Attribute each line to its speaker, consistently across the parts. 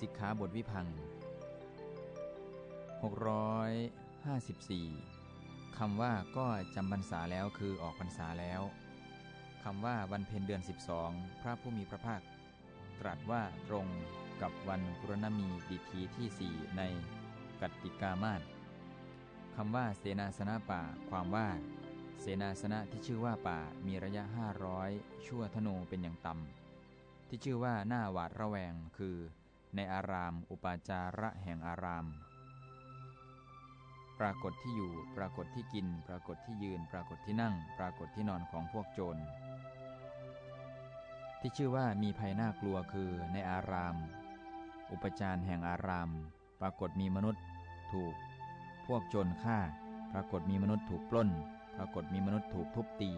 Speaker 1: สิกขาบทวิพัง654 คำว่าก็จำพรรษาแล้วคือออกพรรษาแล้ว คำว่าวันเพ็ญเดือน 12 พระผู้มีพระภาค ตรัสว่าตรงกับวันปุรณมีดิทีที่สี่ในกัตติกามาศคำว่าเสนาสนะป่า ความว่า เสนาสนะที่ชื่อว่าป่ามีระยะ 500 ชั่วธนูเป็นอย่างต่ำที่ชื่อว่าหน้าหวาดระแวงคือ ในอาราม อุปาจาระแห่งอาราม ปรากฏที่อยู่ ปรากฏที่กิน ปรากฏที่ยืน ปรากฏที่นั่ง ปรากฏที่นอนของพวกโจร ที่ชื่อว่ามีภัยน่ากลัวคือในอาราม อุปจารแห่งอาราม ปรากฏมีมนุษย์ ถูก พวกโจรฆ่า ปรากฏมีมนุษย์ถูกปล้น ปรากฏมีมนุษย์ถูกทุบตี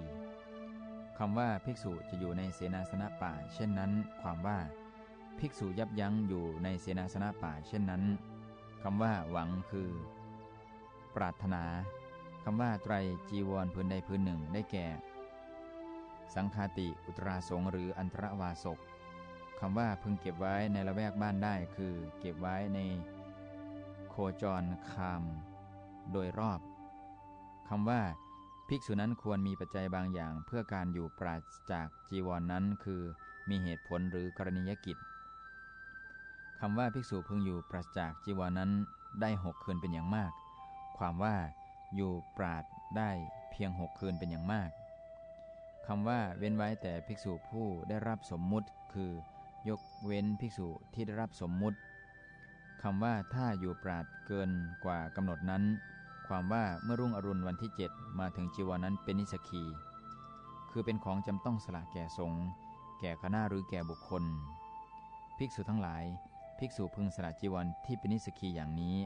Speaker 1: คำว่าภิกษุจะอยู่ในเสนาสนะป่า เช่นนั้น ความว่า ภิกษุยับยั้งอยู่ในเสนาสนะป่าเช่นนั้นคำว่าหวังคือ ปรารถนาคำว่าไตรจีวรพื้นใดพื้นหนึ่งได้แก่ สังคาติอุตราสงหรืออันตรวาสกคำว่าพึงเก็บไว้ในละแวกบ้านได้คือ เก็บไว้ใน โคจรคาม โดยรอบคำว่า ภิกษุนั้นควรมีปัจจัยบางอย่างเพื่อการอยู่ปราศจากจีวรนนั้นคือมีเหตุผลหรือกรณียกิจ คำว่าภิกษุพึงอยู่ปราศจากจีวรนั้นได้หกคืนเป็นอย่างมาก ความว่าอยู่ปราดได้เพียงหกคืนเป็นอย่างมากคำว่าเว้นไว้แต่ภิกษุผู้ได้รับสมมุติ คือยกเว้นภิกษุที่ได้รับสมมุติคำว่าถ้าอยู่ปราดเกินกว่ากำหนดนั้น ความว่าเมื่อรุ่งอรุณวันที่ 7 มาถึงจีวรนนั้นเป็นนิสกี คือเป็นของจำต้องสละแก่สงฆ์แก่คณะหรือแก่บุคคล ภิกษุทั้งหลาย ภิกษุพึงสละจีวรที่เป็นนิสกีอย่างนี้